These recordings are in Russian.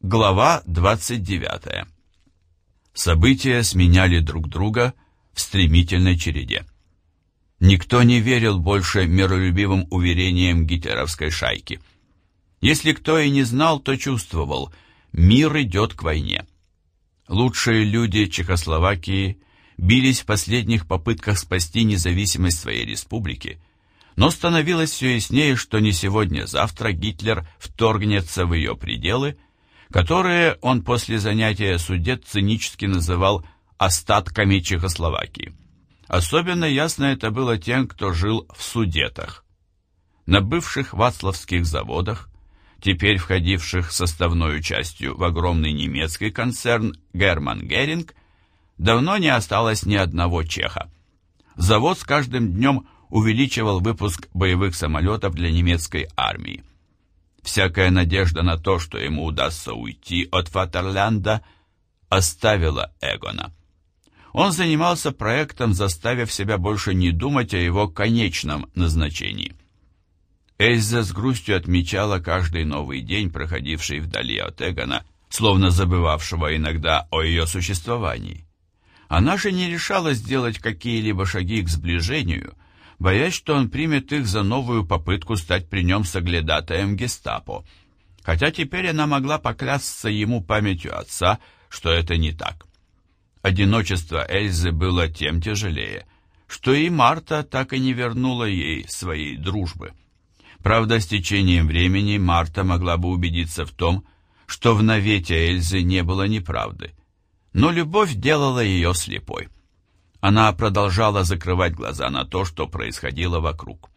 Глава 29. События сменяли друг друга в стремительной череде. Никто не верил больше миролюбивым уверениям гитлеровской шайки. Если кто и не знал, то чувствовал – мир идет к войне. Лучшие люди Чехословакии бились в последних попытках спасти независимость своей республики, но становилось все яснее, что не сегодня-завтра Гитлер вторгнется в ее пределы, которые он после занятия судет цинически называл «остатками Чехословакии». Особенно ясно это было тем, кто жил в Судетах. На бывших Вацлавских заводах, теперь входивших составной частью в огромный немецкий концерн Герман Геринг, давно не осталось ни одного чеха. Завод с каждым днем увеличивал выпуск боевых самолетов для немецкой армии. Всякая надежда на то, что ему удастся уйти от Фатерлянда, оставила Эгона. Он занимался проектом, заставив себя больше не думать о его конечном назначении. Эльза с грустью отмечала каждый новый день, проходивший вдали от Эгона, словно забывавшего иногда о ее существовании. Она же не решалась сделать какие-либо шаги к сближению, боясь, что он примет их за новую попытку стать при нем соглядатаем гестапо, хотя теперь она могла поклясться ему памятью отца, что это не так. Одиночество Эльзы было тем тяжелее, что и Марта так и не вернула ей своей дружбы. Правда, с течением времени Марта могла бы убедиться в том, что в навете Эльзы не было неправды, но любовь делала ее слепой. Она продолжала закрывать глаза на то, что происходило вокруг.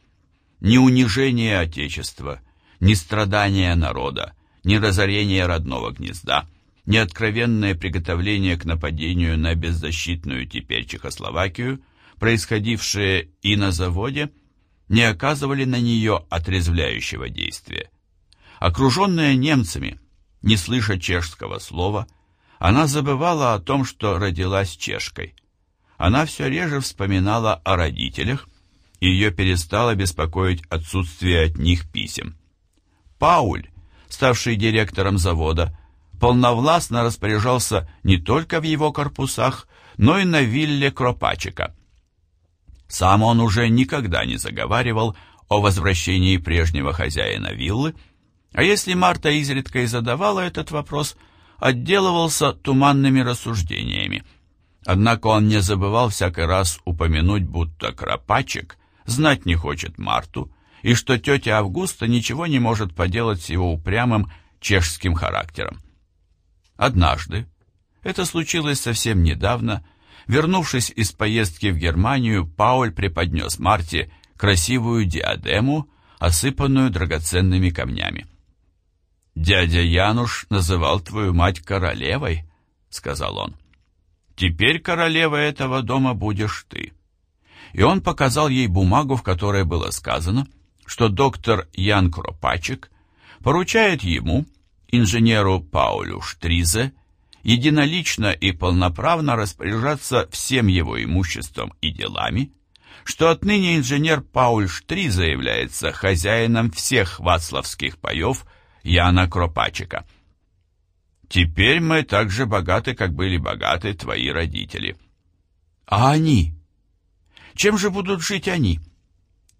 Ни унижение Отечества, ни страдания народа, ни разорение родного гнезда, ни откровенное приготовление к нападению на беззащитную теперь Чехословакию, происходившее и на заводе, не оказывали на нее отрезвляющего действия. Окруженная немцами, не слыша чешского слова, она забывала о том, что родилась чешкой – она все реже вспоминала о родителях, и ее перестало беспокоить отсутствие от них писем. Пауль, ставший директором завода, полновластно распоряжался не только в его корпусах, но и на вилле Кропачика. Сам он уже никогда не заговаривал о возвращении прежнего хозяина виллы, а если Марта изредка и задавала этот вопрос, отделывался туманными рассуждениями – Однако он не забывал всякий раз упомянуть, будто Кропачек знать не хочет Марту, и что тетя Августа ничего не может поделать с его упрямым чешским характером. Однажды, это случилось совсем недавно, вернувшись из поездки в Германию, Пауль преподнес Марте красивую диадему, осыпанную драгоценными камнями. «Дядя Януш называл твою мать королевой», — сказал он. Теперь королева этого дома будешь ты. И он показал ей бумагу, в которой было сказано, что доктор Ян Кропачек поручает ему, инженеру Паулю Штризе, единолично и полноправно распоряжаться всем его имуществом и делами, что отныне инженер Пауль Штризе является хозяином всех вацлавских паев Яна Кропачика – Теперь мы так же богаты, как были богаты твои родители. А они? Чем же будут жить они?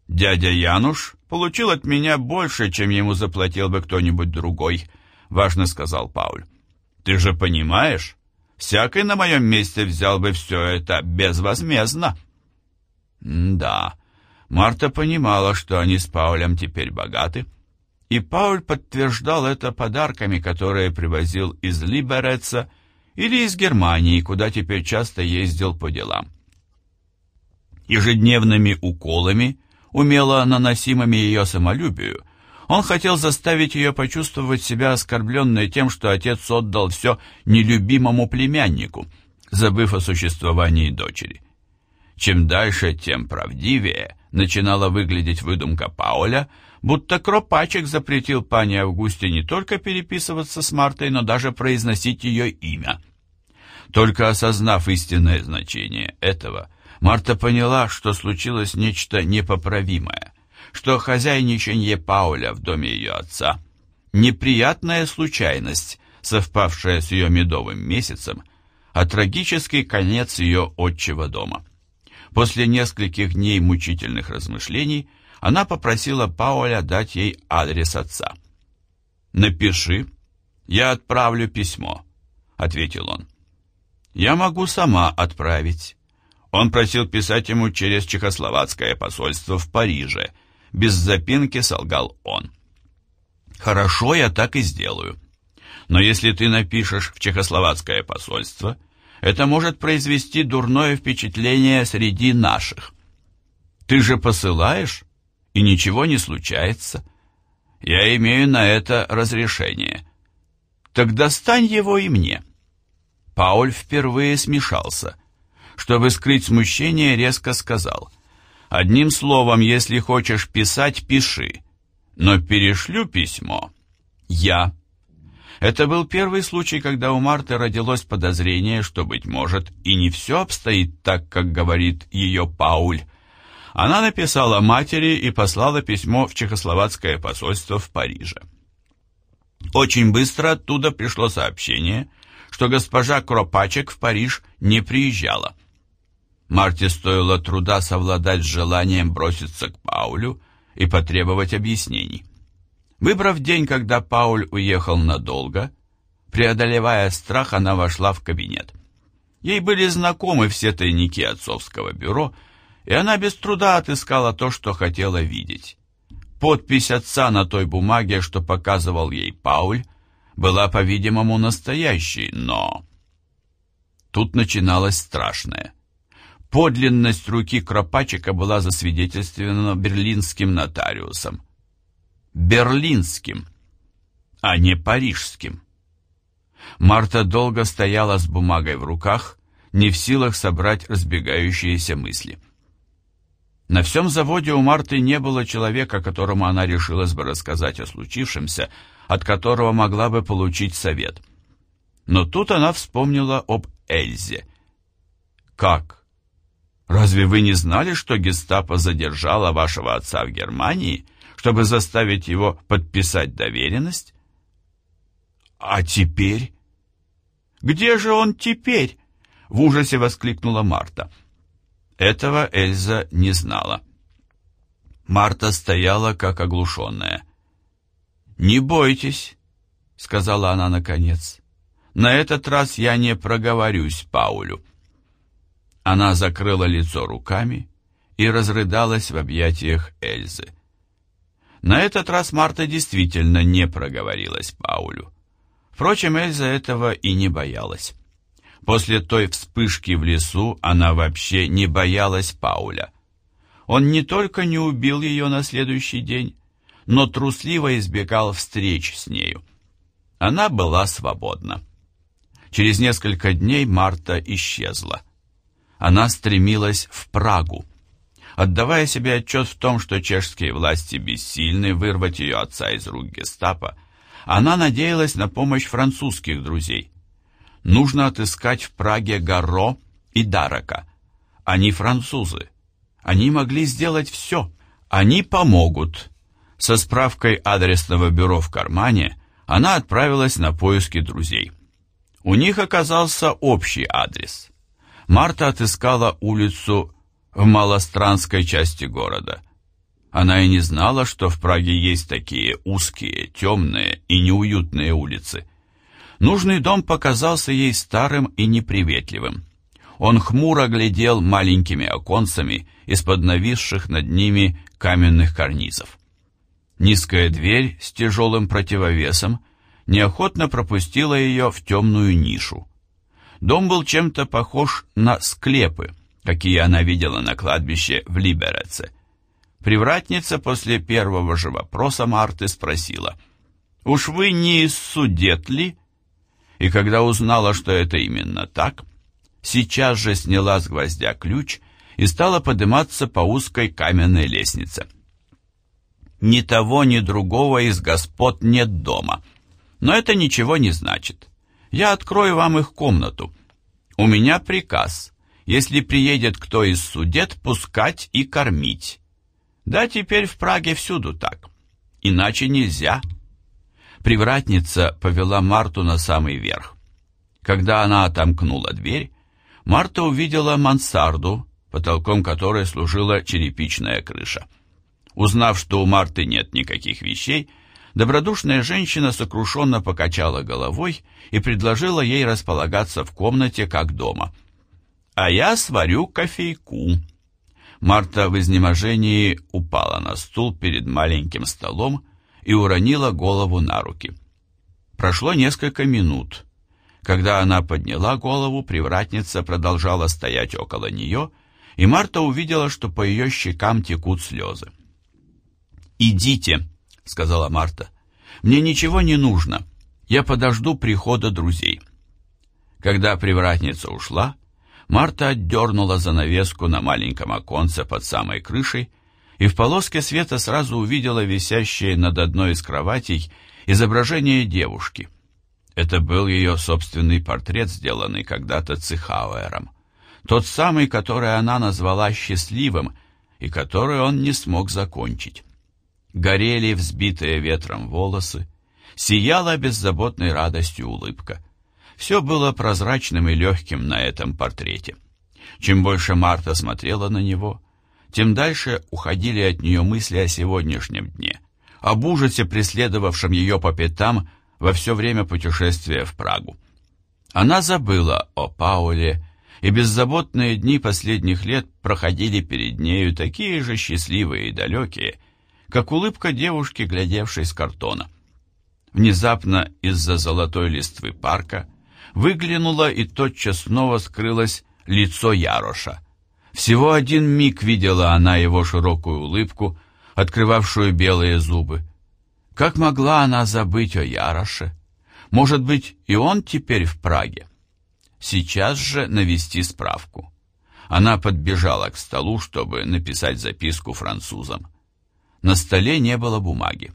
Дядя Януш получил от меня больше, чем ему заплатил бы кто-нибудь другой, важно сказал Пауль. Ты же понимаешь, всякий на моем месте взял бы все это безвозмездно. М да, Марта понимала, что они с Паулем теперь богаты, — и Пауль подтверждал это подарками, которые привозил из Либереца или из Германии, куда теперь часто ездил по делам. Ежедневными уколами, умело наносимыми ее самолюбию, он хотел заставить ее почувствовать себя оскорбленной тем, что отец отдал все нелюбимому племяннику, забыв о существовании дочери. Чем дальше, тем правдивее начинала выглядеть выдумка Пауля, будто Кропачек запретил пане Августе не только переписываться с Мартой, но даже произносить ее имя. Только осознав истинное значение этого, Марта поняла, что случилось нечто непоправимое, что хозяйничанье Пауля в доме ее отца — неприятная случайность, совпавшая с ее медовым месяцем, а трагический конец ее отчего дома. После нескольких дней мучительных размышлений она попросила Пауля дать ей адрес отца. «Напиши, я отправлю письмо», — ответил он. «Я могу сама отправить». Он просил писать ему через чехословацкое посольство в Париже. Без запинки солгал он. «Хорошо, я так и сделаю. Но если ты напишешь в чехословацкое посольство, это может произвести дурное впечатление среди наших. Ты же посылаешь, и ничего не случается. Я имею на это разрешение. Так достань его и мне». Пауль впервые смешался. Чтобы скрыть смущение, резко сказал. «Одним словом, если хочешь писать, пиши. Но перешлю письмо. Я». Это был первый случай, когда у Марты родилось подозрение, что, быть может, и не все обстоит так, как говорит ее Пауль. Она написала матери и послала письмо в чехословацкое посольство в Париже. Очень быстро оттуда пришло сообщение, что госпожа Кропачек в Париж не приезжала. Марте стоило труда совладать с желанием броситься к Паулю и потребовать объяснений. Выбрав день, когда Пауль уехал надолго, преодолевая страх, она вошла в кабинет. Ей были знакомы все тайники отцовского бюро, и она без труда отыскала то, что хотела видеть. Подпись отца на той бумаге, что показывал ей Пауль, была, по-видимому, настоящей, но... Тут начиналось страшное. Подлинность руки Кропачика была засвидетельствована берлинским нотариусом. Берлинским, а не парижским. Марта долго стояла с бумагой в руках, не в силах собрать разбегающиеся мысли. На всем заводе у Марты не было человека, которому она решилась бы рассказать о случившемся, от которого могла бы получить совет. Но тут она вспомнила об Эльзе. Как? Разве вы не знали, что гестапо задержало вашего отца в Германии, чтобы заставить его подписать доверенность? А теперь? Где же он теперь? В ужасе воскликнула Марта. Этого Эльза не знала. Марта стояла как оглушенная. «Не бойтесь», — сказала она наконец. «На этот раз я не проговорюсь Паулю». Она закрыла лицо руками и разрыдалась в объятиях Эльзы. На этот раз Марта действительно не проговорилась Паулю. Впрочем, Эльза этого и не боялась. После той вспышки в лесу она вообще не боялась Пауля. Он не только не убил ее на следующий день, но трусливо избегал встреч с нею. Она была свободна. Через несколько дней Марта исчезла она стремилась в Прагу. Отдавая себе отчет в том, что чешские власти бессильны вырвать ее отца из рук гестапо, она надеялась на помощь французских друзей. Нужно отыскать в Праге Гарро и Дарака. Они французы. Они могли сделать все. Они помогут. Со справкой адресного бюро в кармане она отправилась на поиски друзей. У них оказался общий адрес. Марта отыскала улицу в малостранской части города. Она и не знала, что в Праге есть такие узкие, темные и неуютные улицы. Нужный дом показался ей старым и неприветливым. Он хмуро глядел маленькими оконцами из-под нависших над ними каменных карнизов. Низкая дверь с тяжелым противовесом неохотно пропустила ее в темную нишу. Дом был чем-то похож на склепы, какие она видела на кладбище в Либереце. Привратница после первого же вопроса Марты спросила, «Уж вы не из Судет ли?» И когда узнала, что это именно так, сейчас же сняла с гвоздя ключ и стала подниматься по узкой каменной лестнице. Ни того, ни другого из господ нет дома, но это ничего не значит. Я открою вам их комнату. У меня приказ. Если приедет кто из судет, пускать и кормить. Да, теперь в Праге всюду так. Иначе нельзя. Привратница повела Марту на самый верх. Когда она отомкнула дверь, Марта увидела мансарду, потолком которой служила черепичная крыша. Узнав, что у Марты нет никаких вещей, добродушная женщина сокрушенно покачала головой и предложила ей располагаться в комнате как дома. «А я сварю кофейку». Марта в изнеможении упала на стул перед маленьким столом и уронила голову на руки. Прошло несколько минут. Когда она подняла голову, привратница продолжала стоять около нее, и Марта увидела, что по ее щекам текут слезы. «Идите», — сказала Марта, — «мне ничего не нужно, я подожду прихода друзей». Когда привратница ушла, Марта отдернула занавеску на маленьком оконце под самой крышей и в полоске света сразу увидела висящее над одной из кроватей изображение девушки. Это был ее собственный портрет, сделанный когда-то Цихауэром. Тот самый, который она назвала счастливым и который он не смог закончить. Горели взбитые ветром волосы, сияла беззаботной радостью улыбка. Все было прозрачным и легким на этом портрете. Чем больше Марта смотрела на него, тем дальше уходили от нее мысли о сегодняшнем дне, об ужасе, преследовавшем ее по пятам во все время путешествия в Прагу. Она забыла о Пауле, и беззаботные дни последних лет проходили перед нею такие же счастливые и далекие, как улыбка девушки, глядевшей с картона. Внезапно из-за золотой листвы парка выглянуло и тотчас снова скрылось лицо Яроша — всего один миг видела она его широкую улыбку, открывавшую белые зубы. Как могла она забыть о Яроше? Может быть, и он теперь в Праге? Сейчас же навести справку. Она подбежала к столу, чтобы написать записку французам. На столе не было бумаги.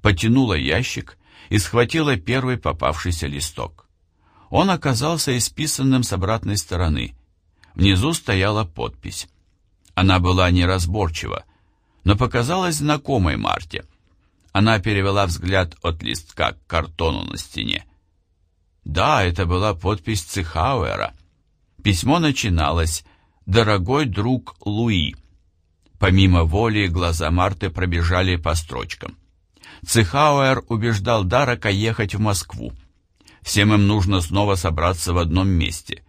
Потянула ящик и схватила первый попавшийся листок. Он оказался исписанным с обратной стороны – Внизу стояла подпись. Она была неразборчива, но показалась знакомой Марте. Она перевела взгляд от листка к картону на стене. Да, это была подпись Цихауэра. Письмо начиналось «Дорогой друг Луи». Помимо воли глаза Марты пробежали по строчкам. Цихауэр убеждал Дарака ехать в Москву. Всем им нужно снова собраться в одном месте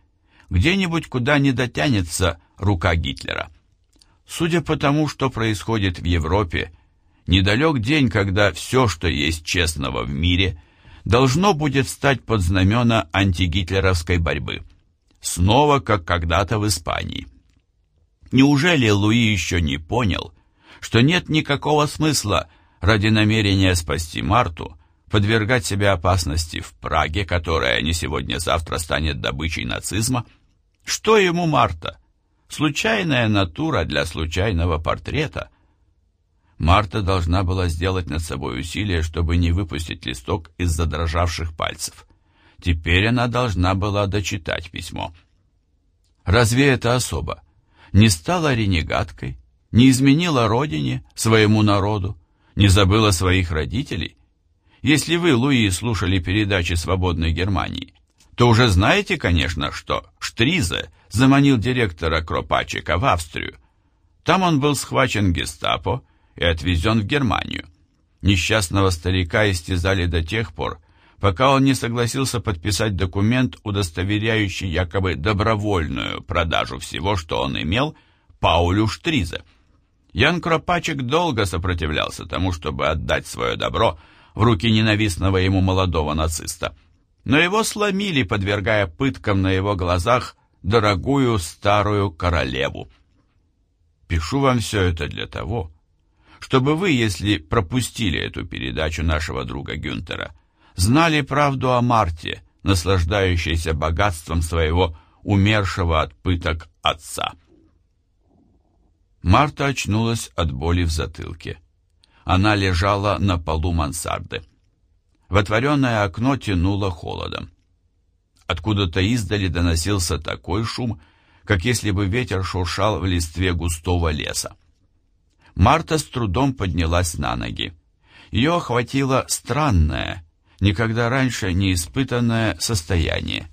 где-нибудь, куда не дотянется рука Гитлера. Судя по тому, что происходит в Европе, недалек день, когда все, что есть честного в мире, должно будет стать под знамена антигитлеровской борьбы. Снова, как когда-то в Испании. Неужели Луи еще не понял, что нет никакого смысла ради намерения спасти Марту подвергать себя опасности в Праге, которая не сегодня-завтра станет добычей нацизма? Что ему Марта? Случайная натура для случайного портрета. Марта должна была сделать над собой усилие, чтобы не выпустить листок из задрожавших пальцев. Теперь она должна была дочитать письмо. Разве это особо? Не стала ренегаткой, не изменила родине, своему народу, не забыла своих родителей? Если вы, Луи, слушали передачи «Свободной Германии», то уже знаете, конечно, что Штризе заманил директора Кропачика в Австрию. Там он был схвачен гестапо и отвезен в Германию. Несчастного старика истязали до тех пор, пока он не согласился подписать документ, удостоверяющий якобы добровольную продажу всего, что он имел, Паулю Штризе. Ян Кропачик долго сопротивлялся тому, чтобы отдать свое добро в руки ненавистного ему молодого нациста но его сломили, подвергая пыткам на его глазах дорогую старую королеву. Пишу вам все это для того, чтобы вы, если пропустили эту передачу нашего друга Гюнтера, знали правду о Марте, наслаждающейся богатством своего умершего от пыток отца. Марта очнулась от боли в затылке. Она лежала на полу мансарды. В отворенное окно тянуло холодом. Откуда-то издали доносился такой шум, как если бы ветер шуршал в листве густого леса. Марта с трудом поднялась на ноги. Ее охватило странное, никогда раньше не испытанное состояние.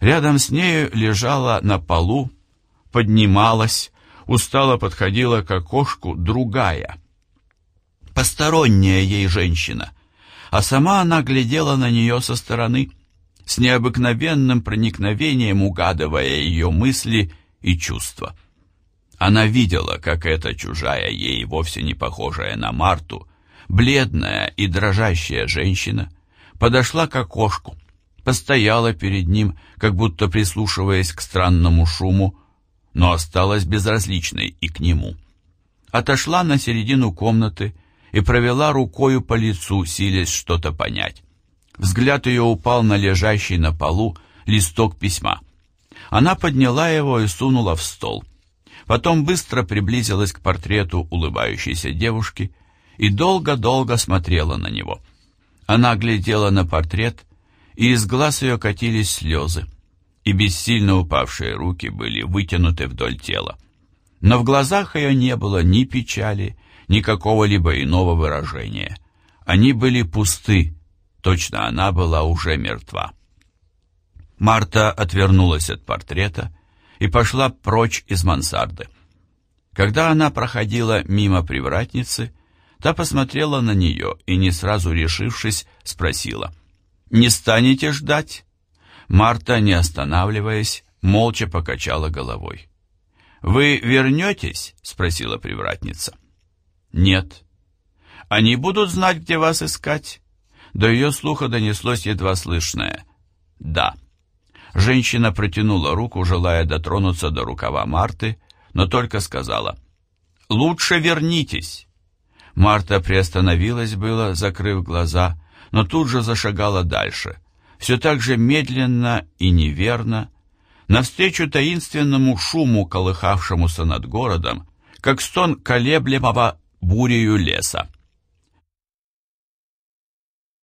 Рядом с нею лежала на полу, поднималась, устало подходила к окошку другая. Посторонняя ей женщина, а сама она глядела на нее со стороны, с необыкновенным проникновением угадывая ее мысли и чувства. Она видела, как эта чужая ей, вовсе не похожая на Марту, бледная и дрожащая женщина, подошла к окошку, постояла перед ним, как будто прислушиваясь к странному шуму, но осталась безразличной и к нему. Отошла на середину комнаты и провела рукою по лицу, силясь что-то понять. Взгляд ее упал на лежащий на полу листок письма. Она подняла его и сунула в стол. Потом быстро приблизилась к портрету улыбающейся девушки и долго-долго смотрела на него. Она глядела на портрет, и из глаз ее катились слезы, и бессильно упавшие руки были вытянуты вдоль тела. Но в глазах ее не было ни печали, ни какого-либо иного выражения. Они были пусты, точно она была уже мертва. Марта отвернулась от портрета и пошла прочь из мансарды. Когда она проходила мимо привратницы, та посмотрела на нее и, не сразу решившись, спросила, «Не станете ждать?» Марта, не останавливаясь, молча покачала головой. «Вы вернетесь?» — спросила привратница. «Нет». «Они будут знать, где вас искать?» До ее слуха донеслось едва слышное «да». Женщина протянула руку, желая дотронуться до рукава Марты, но только сказала «Лучше вернитесь». Марта приостановилась было, закрыв глаза, но тут же зашагала дальше, все так же медленно и неверно, навстречу таинственному шуму, колыхавшемуся над городом, как стон колеблемого бурею леса.